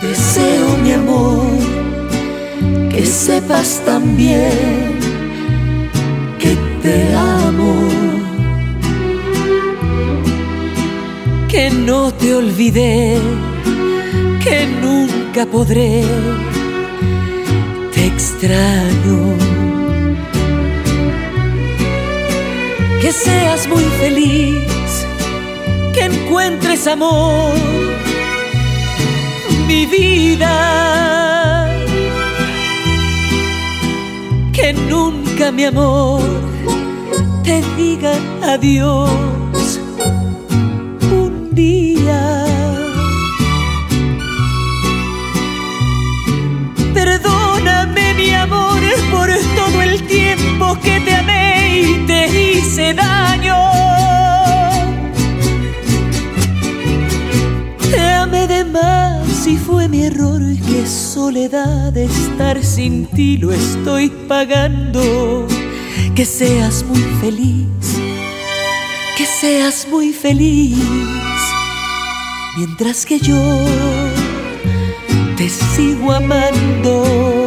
Deseo, mi amor, que sepas también que te amo. Que no te olvidé, que nunca podré, te extraño. Que seas muy feliz, que encuentres amor mi vida. Que nunca mi amor te diga adiós un día. Perdóname mi amor por todo el tiempo que y fue mi error. Qué soledad estar sin ti lo estoy pagando. Que seas muy feliz, que seas muy feliz. Mientras que yo te sigo amando.